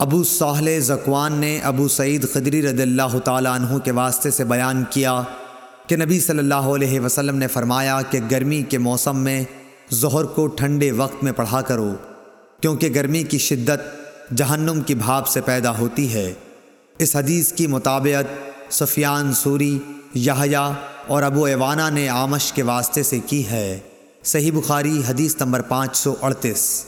ابو ساحل زکوان نے ابو سعید خدری رضی اللہ تعالیٰ عنہ کے واسطے سے بیان کیا کہ نبی صلی اللہ علیہ وسلم نے فرمایا کہ گرمی کے موسم میں ظہر کو ٹھنڈے وقت میں پڑھا کرو، کیونکہ گرمی کی شدت جہنم کی بھاپ سے پیدا ہوتی ہے۔ اس حدیث کی مطابعت سفیان سوری، یحییٰ اور ابو ایوانہ نے آمش کے واسطے سے کی ہے۔ صحیح بخاری حدیث نمبر پانچ سو اڑتیس۔